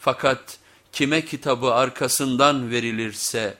Fakat kime kitabı arkasından verilirse